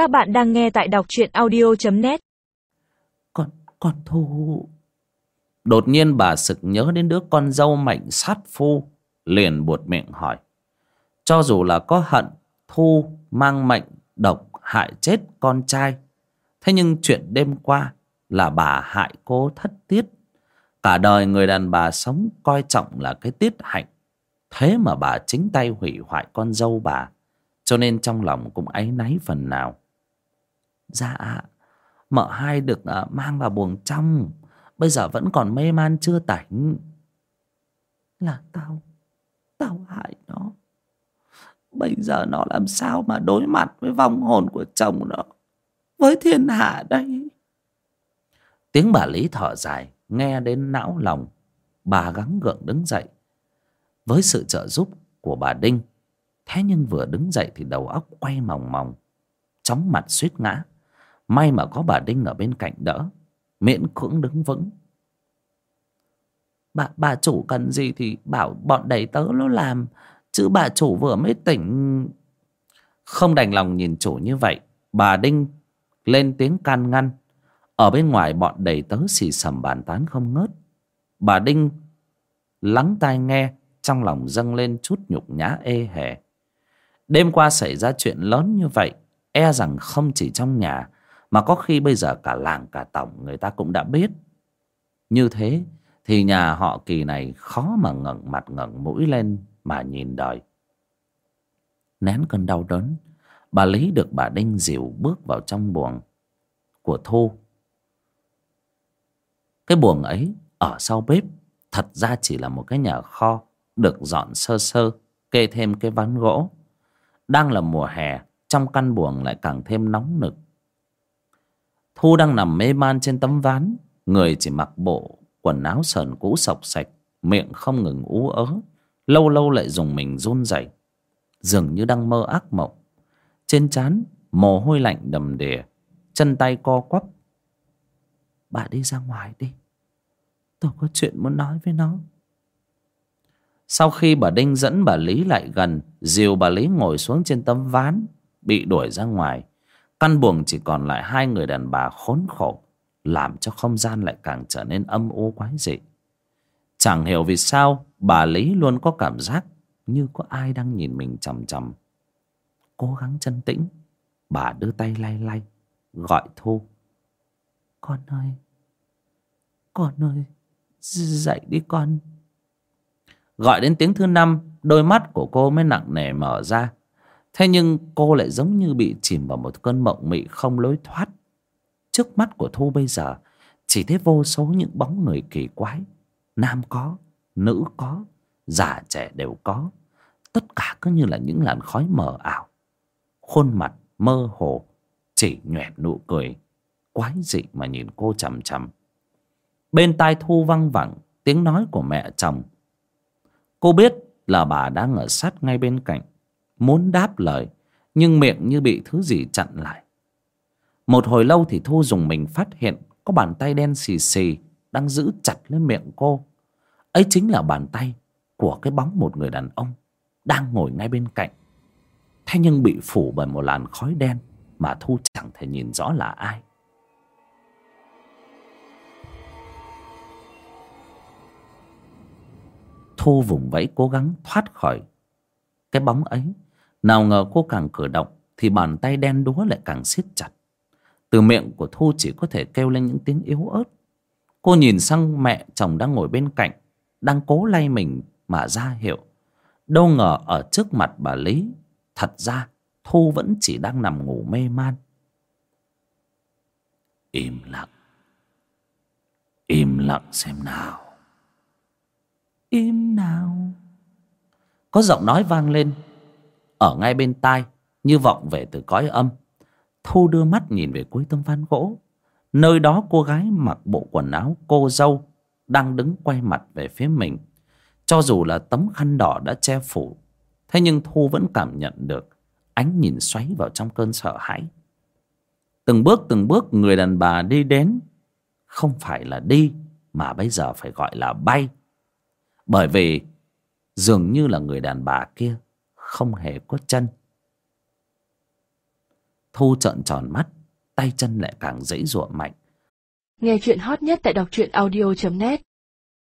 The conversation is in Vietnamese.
Các bạn đang nghe tại đọc truyện audio.net Con, con Thu... Đột nhiên bà sực nhớ đến đứa con dâu mạnh sát phu Liền buột miệng hỏi. Cho dù là có hận Thu mang mệnh độc hại chết con trai Thế nhưng chuyện đêm qua Là bà hại cô thất tiết. Cả đời người đàn bà sống coi trọng là cái tiết hạnh. Thế mà bà chính tay hủy hoại con dâu bà Cho nên trong lòng cũng áy náy phần nào Dạ. Mợ hai được uh, mang vào buồng trong. Bây giờ vẫn còn mê man chưa tỉnh Là tao Tao hại nó. Bây giờ nó làm sao mà đối mặt với vong hồn của chồng nó Với thiên hạ đây? Tiếng bà Lý thở dài Nghe đến não lòng. Bà gắng gượng đứng dậy. Với sự trợ giúp của bà Đinh Thế nhưng vừa đứng dậy thì đầu óc quay mòng mòng Chóng mặt suýt ngã. May mà có bà Đinh ở bên cạnh đỡ. Miễn cưỡng đứng vững. Bà, bà chủ cần gì thì bảo bọn đầy tớ nó làm Chứ bà chủ vừa mới tỉnh. Không đành lòng nhìn chủ như vậy Bà Đinh lên tiếng can ngăn. Ở bên ngoài bọn đầy tớ xì sầm bàn tán không ngớt. Bà Đinh lắng tai nghe Trong lòng dâng lên chút nhục nhã ê hề. Đêm qua xảy ra chuyện lớn như vậy E rằng không chỉ trong nhà mà có khi bây giờ cả làng, cả tổng người ta cũng đã biết. Như thế thì nhà họ kỳ này khó mà ngẩng mặt, ngẩng mũi lên mà nhìn đời. Nén cơn đau đớn, bà lý được bà đinh dìu bước vào trong buồng của thu. Cái buồng ấy ở sau bếp, thật ra chỉ là một cái nhà kho được dọn sơ sơ, kê thêm cái ván gỗ. Đang là mùa hè, trong căn buồng lại càng thêm nóng nực thu đang nằm mê man trên tấm ván. Người chỉ mặc bộ quần áo sờn cũ sọc sạch, miệng không ngừng ú ớ. Lâu lâu lại dùng mình run rẩy. Dường như đang mơ ác mộng. Trên trán, mồ hôi lạnh đầm đìa, chân tay co quắp. Bà đi ra ngoài đi. Tôi có chuyện muốn nói với nó. Sau khi bà đinh dẫn bà lý lại gần, dìu bà lý ngồi xuống trên tấm ván, bị đuổi ra ngoài căn buồng chỉ còn lại hai người đàn bà khốn khổ, làm cho không gian lại càng trở nên âm u quái dị. Chẳng hiểu vì sao, bà lý luôn có cảm giác như có ai đang nhìn mình chằm chằm. Cố gắng chân tĩnh, bà đưa tay lay lay, gọi thu. Con ơi con ơi, dậy đi con. Gọi đến tiếng thứ năm, đôi mắt của cô mới nặng nề mở ra thế nhưng cô lại giống như bị chìm vào một cơn mộng mị không lối thoát. Trước mắt của thu bây giờ, chỉ thấy vô số những bóng người kỳ quái. Nam có, nữ có, già trẻ đều có. Tất cả cứ như là những làn khói mờ ảo. Khuôn mặt mơ hồ, chỉ nhoẹt nụ cười, quái dị mà nhìn cô chằm chằm. Bên tai thu văng vẳng, tiếng nói của mẹ chồng. Cô biết là bà đang ở sát ngay bên cạnh muốn đáp lời, nhưng miệng như bị thứ gì chặn lại. Một hồi lâu thì thu dùng mình phát hiện có bàn tay đen xì xì đang giữ chặt lên miệng cô. Ấy chính là bàn tay của cái bóng một người đàn ông đang ngồi ngay bên cạnh. Thế nhưng bị phủ bởi một làn khói đen mà thu chẳng thể nhìn rõ là ai. Thu vùng vẫy cố gắng thoát khỏi cái bóng ấy nào ngờ cô càng cử động thì bàn tay đen đúa lại càng siết chặt. Từ miệng của thu chỉ có thể kêu lên những tiếng yếu ớt. Cô nhìn sang mẹ chồng đang ngồi bên cạnh, đang cố lay mình mà ra hiệu. Đâu ngờ ở trước mặt bà lý, thật ra thu vẫn chỉ đang nằm ngủ mê man. Im lặng. Im lặng xem nào. Im nào. Có giọng nói vang lên ở ngay bên tai, như vọng về từ cõi âm. Thu đưa mắt nhìn về cuối tấm ván gỗ. Nơi đó cô gái mặc bộ quần áo cô dâu đang đứng quay mặt về phía mình. Cho dù là tấm khăn đỏ đã che phủ, thế nhưng thu vẫn cảm nhận được ánh nhìn xoáy vào trong cơn sợ hãi. Từng bước từng bước người đàn bà đi đến, không phải là đi mà bây giờ phải gọi là bay. Bởi vì dường như là người đàn bà kia không hề có chân. Thu trợn tròn mắt, tay chân lại càng dãy giụa mạnh. Nghe chuyện hot nhất tại đọc truyện audio net.